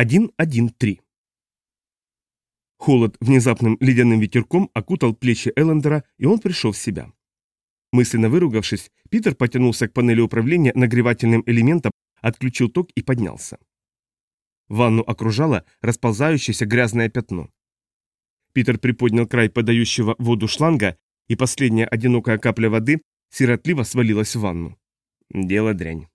1.1.3 Холод внезапным ледяным ветерком окутал плечи Эллендера, и он пришел в себя. Мысленно выругавшись, Питер потянулся к панели управления нагревательным элементом, отключил ток и поднялся. Ванну окружало расползающееся грязное пятно. Питер приподнял край подающего воду шланга, и последняя одинокая капля воды сиротливо свалилась в ванну. Дело дрянь.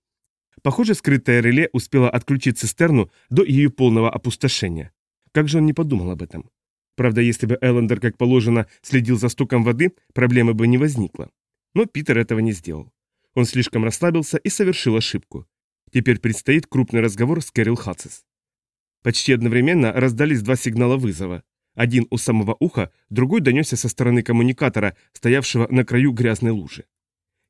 Похоже, скрытое реле успело отключить цистерну до ее полного опустошения. Как же он не подумал об этом? Правда, если бы Эллендер, как положено, следил за стуком воды, проблемы бы не возникло. Но Питер этого не сделал. Он слишком расслабился и совершил ошибку. Теперь предстоит крупный разговор с Кэрил Хатсис. Почти одновременно раздались два сигнала вызова. Один у самого уха, другой донесся со стороны коммуникатора, стоявшего на краю грязной лужи.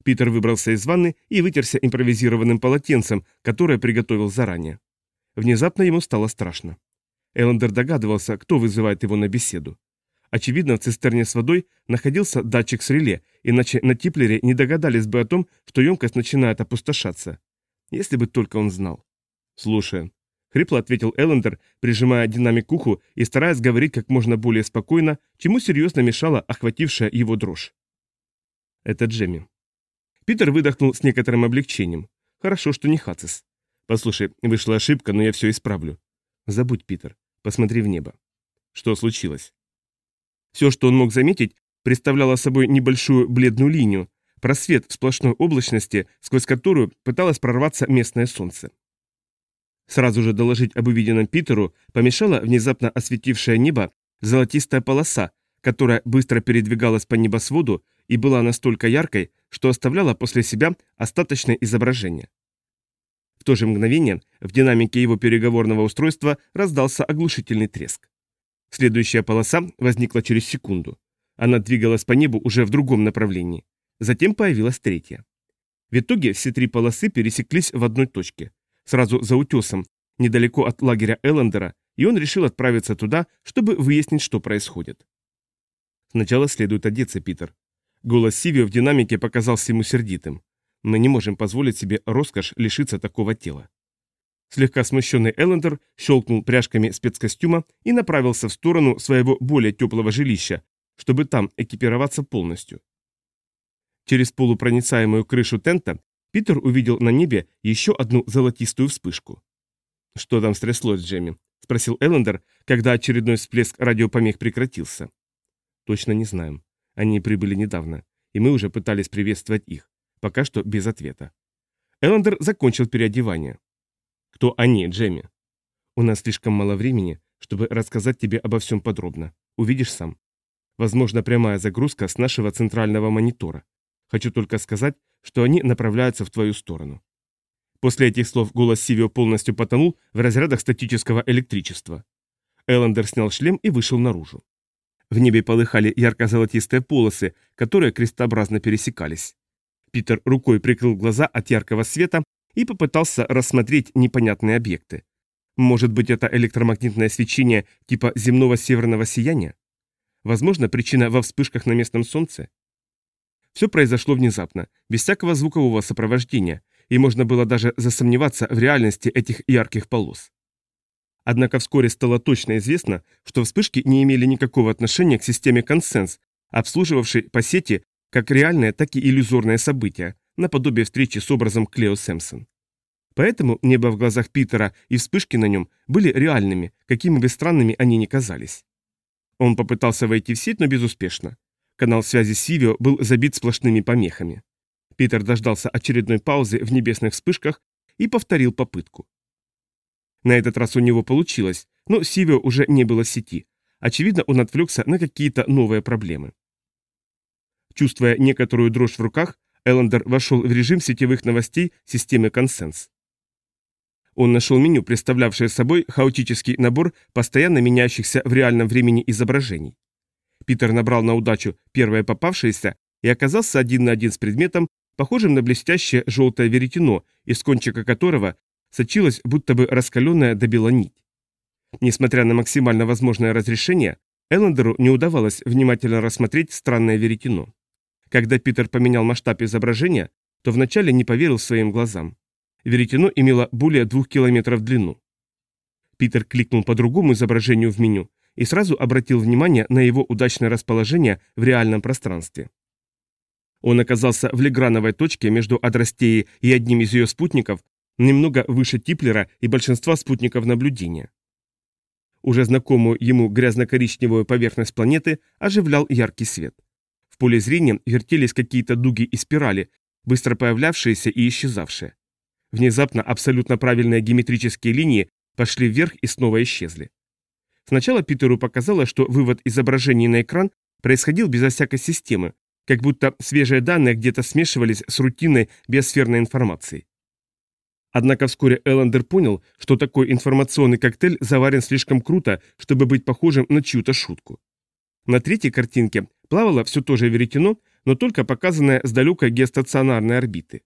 Питер выбрался из ванны и вытерся импровизированным полотенцем, которое приготовил заранее. Внезапно ему стало страшно. Эллендер догадывался, кто вызывает его на беседу. Очевидно, в цистерне с водой находился датчик с реле, иначе на Типлере не догадались бы о том, что емкость начинает опустошаться. Если бы только он знал. «Слушай», — хрипло ответил Эллендер, прижимая динамик к уху и стараясь говорить как можно более спокойно, чему серьезно мешала охватившая его дрожь. «Это Джемми». Питер выдохнул с некоторым облегчением. «Хорошо, что не Хацис. Послушай, вышла ошибка, но я все исправлю». «Забудь, Питер. Посмотри в небо. Что случилось? Все, что он мог заметить, представляло собой небольшую бледную линию, просвет в сплошной облачности, сквозь которую пыталось прорваться местное солнце. Сразу же доложить об увиденном Питеру помешала внезапно осветившее небо золотистая полоса, которая быстро передвигалась по небосводу и была настолько яркой, что оставляла после себя остаточное изображение то же мгновение в динамике его переговорного устройства раздался оглушительный треск. Следующая полоса возникла через секунду. Она двигалась по небу уже в другом направлении. Затем появилась третья. В итоге все три полосы пересеклись в одной точке, сразу за утесом, недалеко от лагеря Эллендера, и он решил отправиться туда, чтобы выяснить, что происходит. Сначала следует одеться, Питер. Голос Сивио в динамике показался ему сердитым. Мы не можем позволить себе роскошь лишиться такого тела. Слегка смущенный Эллендер щелкнул пряжками спецкостюма и направился в сторону своего более теплого жилища, чтобы там экипироваться полностью. Через полупроницаемую крышу тента Питер увидел на небе еще одну золотистую вспышку. «Что там стряслось, Джемми?» – спросил Эллендер, когда очередной всплеск радиопомех прекратился. «Точно не знаем. Они прибыли недавно, и мы уже пытались приветствовать их. Пока что без ответа. Эллендер закончил переодевание. «Кто они, Джемми?» «У нас слишком мало времени, чтобы рассказать тебе обо всем подробно. Увидишь сам. Возможно, прямая загрузка с нашего центрального монитора. Хочу только сказать, что они направляются в твою сторону». После этих слов голос Сивио полностью потонул в разрядах статического электричества. Эллендер снял шлем и вышел наружу. В небе полыхали ярко-золотистые полосы, которые крестообразно пересекались. Питер рукой прикрыл глаза от яркого света и попытался рассмотреть непонятные объекты. Может быть, это электромагнитное свечение типа земного северного сияния? Возможно, причина во вспышках на местном солнце? Все произошло внезапно, без всякого звукового сопровождения, и можно было даже засомневаться в реальности этих ярких полос. Однако вскоре стало точно известно, что вспышки не имели никакого отношения к системе консенс, обслуживавшей по сети как реальное, так и иллюзорное событие, наподобие встречи с образом Клео Сэмпсон. Поэтому небо в глазах Питера и вспышки на нем были реальными, какими бы странными они ни казались. Он попытался войти в сеть, но безуспешно. Канал связи с Сивио был забит сплошными помехами. Питер дождался очередной паузы в небесных вспышках и повторил попытку. На этот раз у него получилось, но Сивио уже не было в сети. Очевидно, он отвлекся на какие-то новые проблемы. Чувствуя некоторую дрожь в руках, Эллендер вошел в режим сетевых новостей системы «Консенс». Он нашел меню, представлявшее собой хаотический набор постоянно меняющихся в реальном времени изображений. Питер набрал на удачу первое попавшееся и оказался один на один с предметом, похожим на блестящее желтое веретено, из кончика которого сочилась будто бы раскаленная до бела нить. Несмотря на максимально возможное разрешение, Эллендеру не удавалось внимательно рассмотреть странное веретено. Когда Питер поменял масштаб изображения, то вначале не поверил своим глазам. Веретено имело более двух километров в длину. Питер кликнул по другому изображению в меню и сразу обратил внимание на его удачное расположение в реальном пространстве. Он оказался в Леграновой точке между Адрастеей и одним из ее спутников, немного выше Типлера и большинства спутников наблюдения. Уже знакомую ему грязно-коричневую поверхность планеты оживлял яркий свет. В поле зрения вертелись какие-то дуги и спирали, быстро появлявшиеся и исчезавшие. Внезапно абсолютно правильные геометрические линии пошли вверх и снова исчезли. Сначала Питеру показалось, что вывод изображений на экран происходил безо всякой системы, как будто свежие данные где-то смешивались с рутинной биосферной информацией. Однако вскоре Эллендер понял, что такой информационный коктейль заварен слишком круто, чтобы быть похожим на чью-то шутку. На третьей картинке плавало все то же веретено, но только показанное с далекой геостационарной орбиты.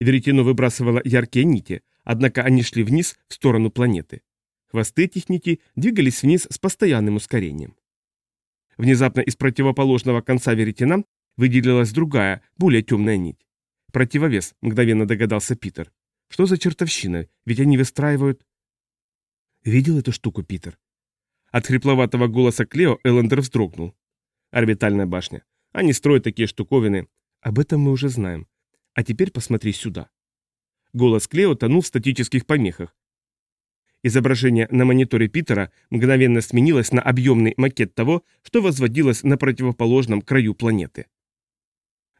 Веретено выбрасывало яркие нити, однако они шли вниз в сторону планеты. Хвосты этих нитей двигались вниз с постоянным ускорением. Внезапно из противоположного конца веретена выделилась другая, более темная нить. Противовес, мгновенно догадался Питер. Что за чертовщина? Ведь они выстраивают... Видел эту штуку, Питер? От хрипловатого голоса Клео Эллендер вздрогнул. Орбитальная башня. Они строят такие штуковины. Об этом мы уже знаем. А теперь посмотри сюда. Голос Клео тонул в статических помехах. Изображение на мониторе Питера мгновенно сменилось на объемный макет того, что возводилось на противоположном краю планеты.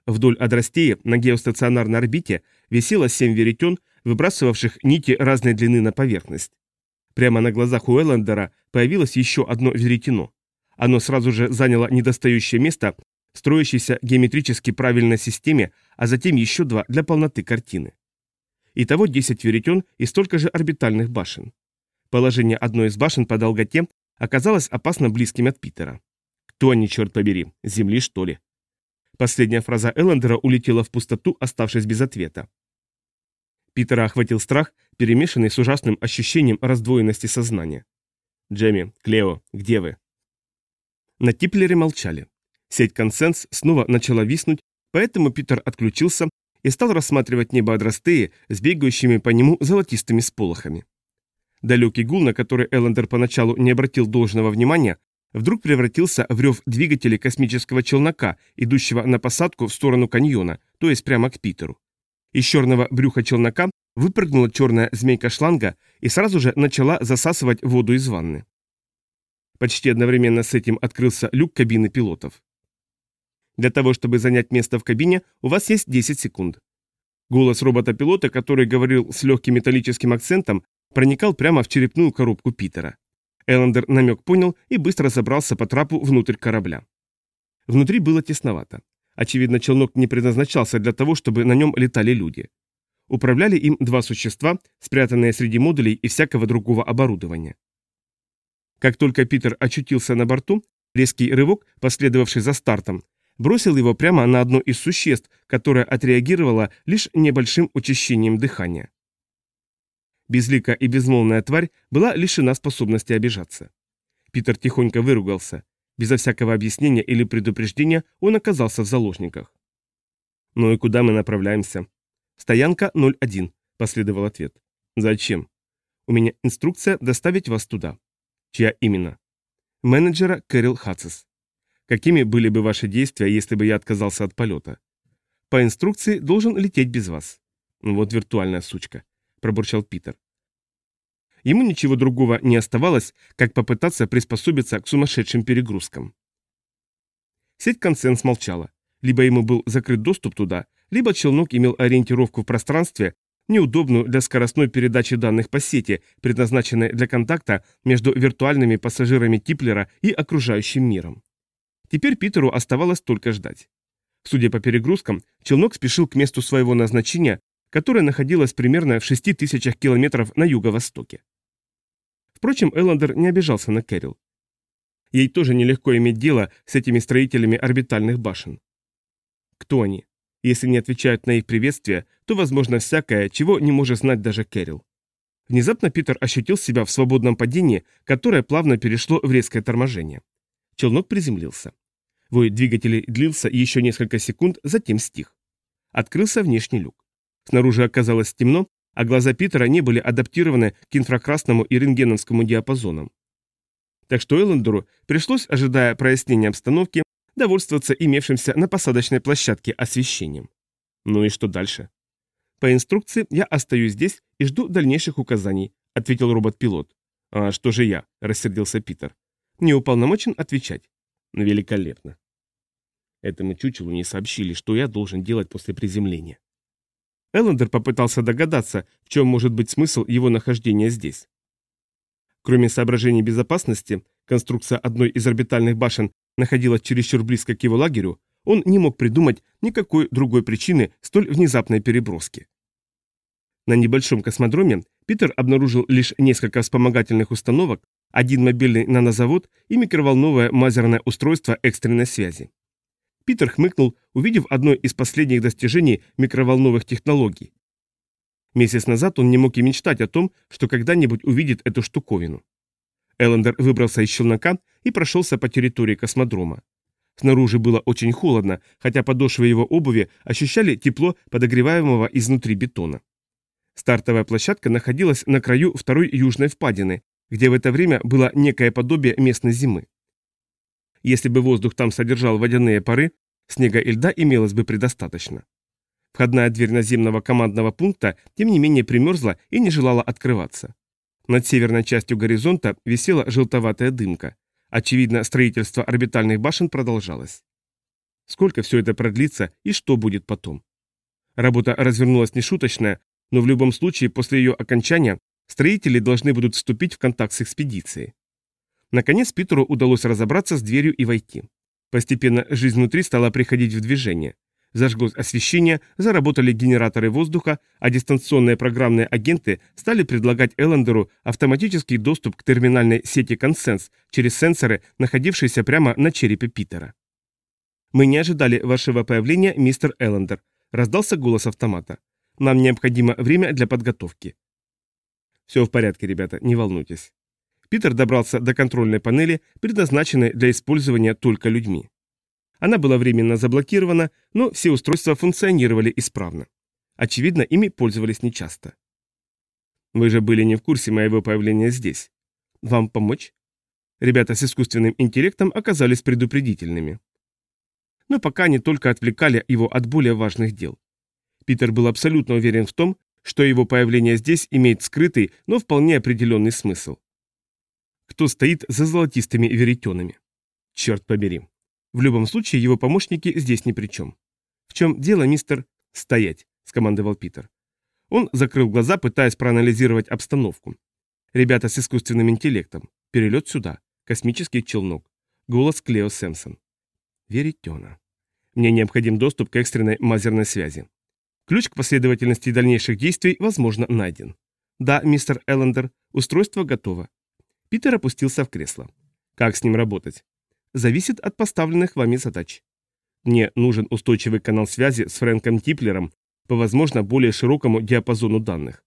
Вдоль Адрастеи на геостационарной орбите висело семь веретен, выбрасывавших нити разной длины на поверхность. Прямо на глазах у Эллендера появилось еще одно веретено. Оно сразу же заняло недостающее место в строящейся геометрически правильной системе, а затем еще два для полноты картины. Итого 10 веретен и столько же орбитальных башен. Положение одной из башен по долготе оказалось опасно близким от Питера. «Кто они, черт побери? Земли, что ли?» Последняя фраза Эллендера улетела в пустоту, оставшись без ответа. Питера охватил страх, перемешанный с ужасным ощущением раздвоенности сознания. «Джемми, Клео, где вы?» На Типлере молчали. Сеть консенс снова начала виснуть, поэтому Питер отключился и стал рассматривать небо Адрастеи с бегающими по нему золотистыми сполохами. Далекий гул, на который Эллендер поначалу не обратил должного внимания, вдруг превратился в рев двигателей космического челнока, идущего на посадку в сторону каньона, то есть прямо к Питеру. Из черного брюха челнока выпрыгнула черная змейка шланга и сразу же начала засасывать воду из ванны. Почти одновременно с этим открылся люк кабины пилотов. Для того, чтобы занять место в кабине, у вас есть 10 секунд. Голос робота-пилота, который говорил с легким металлическим акцентом, проникал прямо в черепную коробку Питера. Эллендер намек понял и быстро забрался по трапу внутрь корабля. Внутри было тесновато. Очевидно, челнок не предназначался для того, чтобы на нем летали люди. Управляли им два существа, спрятанные среди модулей и всякого другого оборудования. Как только Питер очутился на борту, резкий рывок, последовавший за стартом, бросил его прямо на одно из существ, которое отреагировало лишь небольшим учащением дыхания. Безлика и безмолвная тварь была лишена способности обижаться. Питер тихонько выругался. Безо всякого объяснения или предупреждения он оказался в заложниках. «Ну и куда мы направляемся?» «Стоянка 01», — последовал ответ. «Зачем?» «У меня инструкция доставить вас туда». «Чья именно?» «Менеджера Кэрил Хатцес». «Какими были бы ваши действия, если бы я отказался от полета?» «По инструкции должен лететь без вас». «Вот виртуальная сучка», — пробурчал Питер. Ему ничего другого не оставалось, как попытаться приспособиться к сумасшедшим перегрузкам. Сеть консенс молчала. Либо ему был закрыт доступ туда, либо челнок имел ориентировку в пространстве, неудобную для скоростной передачи данных по сети, предназначенной для контакта между виртуальными пассажирами Типлера и окружающим миром. Теперь Питеру оставалось только ждать. Судя по перегрузкам, челнок спешил к месту своего назначения, которое находилось примерно в 6 тысячах километров на юго-востоке. Впрочем, Эллендер не обижался на Кэрил. Ей тоже нелегко иметь дело с этими строителями орбитальных башен. Кто они? Если не отвечают на их приветствие, то возможно всякое, чего не может знать даже Кэрил. Внезапно Питер ощутил себя в свободном падении, которое плавно перешло в резкое торможение. Челнок приземлился. Вой двигателей длился еще несколько секунд, затем стих. Открылся внешний люк. Снаружи оказалось темно, а глаза Питера не были адаптированы к инфракрасному и рентгеновскому диапазонам. Так что Эллендеру пришлось, ожидая прояснения обстановки, довольствоваться имевшимся на посадочной площадке освещением. Ну и что дальше? По инструкции я остаюсь здесь и жду дальнейших указаний, ответил робот-пилот. А что же я? рассердился Питер. Не уполномочен отвечать. Великолепно. Этому чучелу не сообщили, что я должен делать после приземления. Эллендер попытался догадаться, в чем может быть смысл его нахождения здесь. Кроме соображений безопасности, конструкция одной из орбитальных башен находилась чересчур близко к его лагерю, он не мог придумать никакой другой причины столь внезапной переброски. На небольшом космодроме Питер обнаружил лишь несколько вспомогательных установок, один мобильный нанозавод и микроволновое мазерное устройство экстренной связи. Питер хмыкнул, увидев одно из последних достижений микроволновых технологий. Месяц назад он не мог и мечтать о том, что когда-нибудь увидит эту штуковину. Эллендер выбрался из челнока и прошелся по территории космодрома. Снаружи было очень холодно, хотя подошвы его обуви ощущали тепло подогреваемого изнутри бетона. Стартовая площадка находилась на краю второй южной впадины, где в это время было некое подобие местной зимы. Если бы воздух там содержал водяные пары, снега и льда имелось бы предостаточно. Входная дверь наземного командного пункта, тем не менее, примерзла и не желала открываться. Над северной частью горизонта висела желтоватая дымка. Очевидно, строительство орбитальных башен продолжалось. Сколько все это продлится и что будет потом? Работа развернулась нешуточная, но в любом случае после ее окончания строители должны будут вступить в контакт с экспедицией. Наконец Питеру удалось разобраться с дверью и войти. Постепенно жизнь внутри стала приходить в движение. Зажглось освещение, заработали генераторы воздуха, а дистанционные программные агенты стали предлагать Эллендеру автоматический доступ к терминальной сети «Консенс» через сенсоры, находившиеся прямо на черепе Питера. «Мы не ожидали вашего появления, мистер Эллендер», — раздался голос автомата. «Нам необходимо время для подготовки». «Все в порядке, ребята, не волнуйтесь». Питер добрался до контрольной панели, предназначенной для использования только людьми. Она была временно заблокирована, но все устройства функционировали исправно. Очевидно, ими пользовались нечасто. Вы же были не в курсе моего появления здесь. Вам помочь? Ребята с искусственным интеллектом оказались предупредительными. Но пока они только отвлекали его от более важных дел. Питер был абсолютно уверен в том, что его появление здесь имеет скрытый, но вполне определенный смысл кто стоит за золотистыми веретенами. Черт побери. В любом случае, его помощники здесь ни при чем. В чем дело, мистер «Стоять», — скомандовал Питер. Он закрыл глаза, пытаясь проанализировать обстановку. Ребята с искусственным интеллектом. Перелет сюда. Космический челнок. Голос Клео Сэмсон. Веретена. Мне необходим доступ к экстренной мазерной связи. Ключ к последовательности дальнейших действий, возможно, найден. Да, мистер Эллендер, устройство готово. Питер опустился в кресло. Как с ним работать? Зависит от поставленных вами задач. Мне нужен устойчивый канал связи с Фрэнком Типлером по, возможно, более широкому диапазону данных.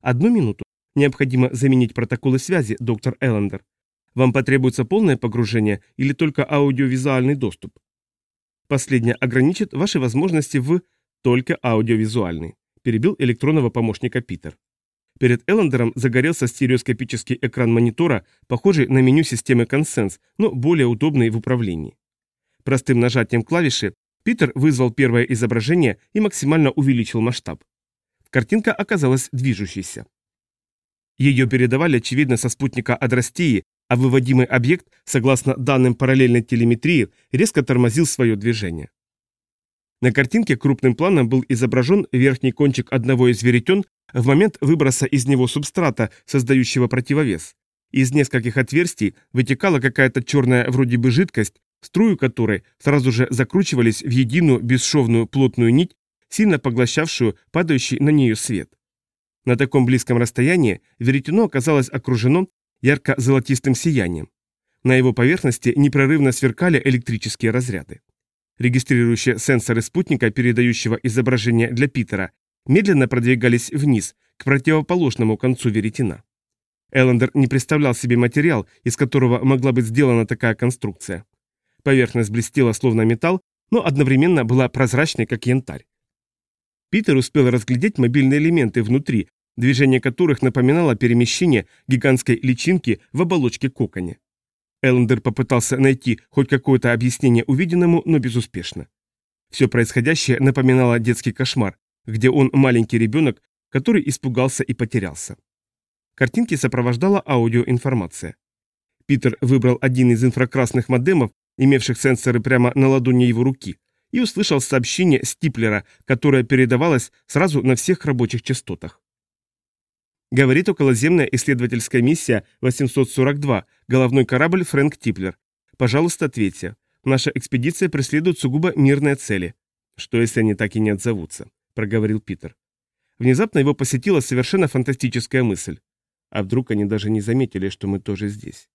Одну минуту. Необходимо заменить протоколы связи, доктор Эллендер. Вам потребуется полное погружение или только аудиовизуальный доступ? Последнее ограничит ваши возможности в только аудиовизуальный, перебил электронного помощника Питер. Перед Эллендером загорелся стереоскопический экран монитора, похожий на меню системы Консенс, но более удобный в управлении. Простым нажатием клавиши Питер вызвал первое изображение и максимально увеличил масштаб. Картинка оказалась движущейся. Ее передавали, очевидно, со спутника Адрастии, а выводимый объект, согласно данным параллельной телеметрии, резко тормозил свое движение. На картинке крупным планом был изображен верхний кончик одного из веретен в момент выброса из него субстрата, создающего противовес. Из нескольких отверстий вытекала какая-то черная вроде бы жидкость, струю которой сразу же закручивались в единую бесшовную плотную нить, сильно поглощавшую падающий на нее свет. На таком близком расстоянии веретено оказалось окружено ярко-золотистым сиянием. На его поверхности непрерывно сверкали электрические разряды. Регистрирующие сенсоры спутника, передающего изображение для Питера, медленно продвигались вниз, к противоположному концу веретена. Эллендер не представлял себе материал, из которого могла быть сделана такая конструкция. Поверхность блестела словно металл, но одновременно была прозрачной, как янтарь. Питер успел разглядеть мобильные элементы внутри, движение которых напоминало перемещение гигантской личинки в оболочке коконе. Эллендер попытался найти хоть какое-то объяснение увиденному, но безуспешно. Все происходящее напоминало детский кошмар, где он маленький ребенок, который испугался и потерялся. Картинки сопровождала аудиоинформация. Питер выбрал один из инфракрасных модемов, имевших сенсоры прямо на ладони его руки, и услышал сообщение Стиплера, которое передавалось сразу на всех рабочих частотах. Говорит околоземная исследовательская миссия 842, головной корабль Фрэнк Типлер. Пожалуйста, ответьте. Наша экспедиция преследует сугубо мирные цели. Что если они так и не отзовутся? Проговорил Питер. Внезапно его посетила совершенно фантастическая мысль. А вдруг они даже не заметили, что мы тоже здесь?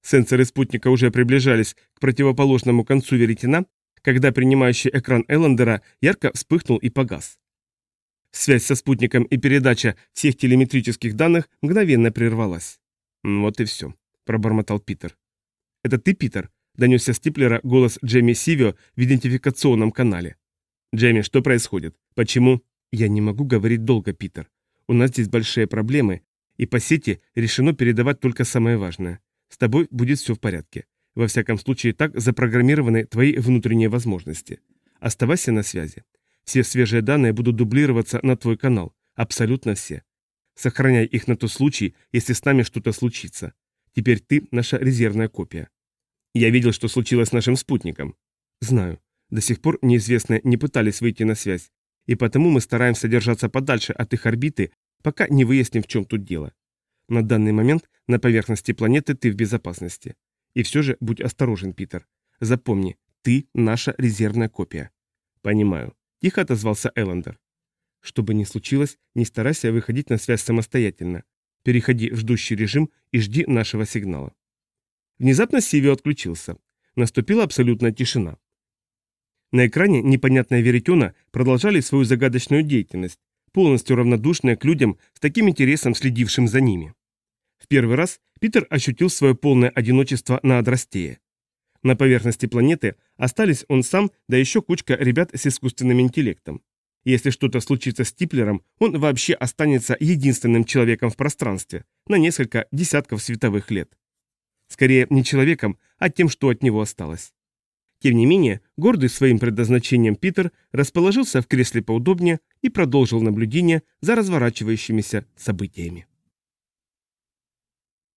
Сенсоры спутника уже приближались к противоположному концу веретена, когда принимающий экран Эллендера ярко вспыхнул и погас. Связь со спутником и передача всех телеметрических данных мгновенно прервалась. «Вот и все», — пробормотал Питер. «Это ты, Питер?» — донесся с Типлера голос Джейми Сивио в идентификационном канале. «Джейми, что происходит? Почему?» «Я не могу говорить долго, Питер. У нас здесь большие проблемы, и по сети решено передавать только самое важное. С тобой будет все в порядке. Во всяком случае, так запрограммированы твои внутренние возможности. Оставайся на связи. Все свежие данные будут дублироваться на твой канал. Абсолютно все. Сохраняй их на тот случай, если с нами что-то случится. Теперь ты наша резервная копия. Я видел, что случилось с нашим спутником. Знаю. До сих пор неизвестные не пытались выйти на связь, и потому мы стараемся держаться подальше от их орбиты, пока не выясним, в чем тут дело. На данный момент на поверхности планеты ты в безопасности. И все же будь осторожен, Питер. Запомни, ты наша резервная копия. Понимаю. Тихо отозвался Эллендер. Что бы ни случилось, не старайся выходить на связь самостоятельно. Переходи в ждущий режим и жди нашего сигнала. Внезапно Сивио отключился. Наступила абсолютная тишина. На экране непонятная веретена продолжали свою загадочную деятельность, полностью равнодушная к людям с таким интересом следившим за ними. В первый раз Питер ощутил свое полное одиночество на Адрастее. На поверхности планеты остались он сам, да еще кучка ребят с искусственным интеллектом. Если что-то случится с Типлером, он вообще останется единственным человеком в пространстве на несколько десятков световых лет. Скорее, не человеком, а тем, что от него осталось. Тем не менее, гордый своим предназначением Питер расположился в кресле поудобнее и продолжил наблюдение за разворачивающимися событиями.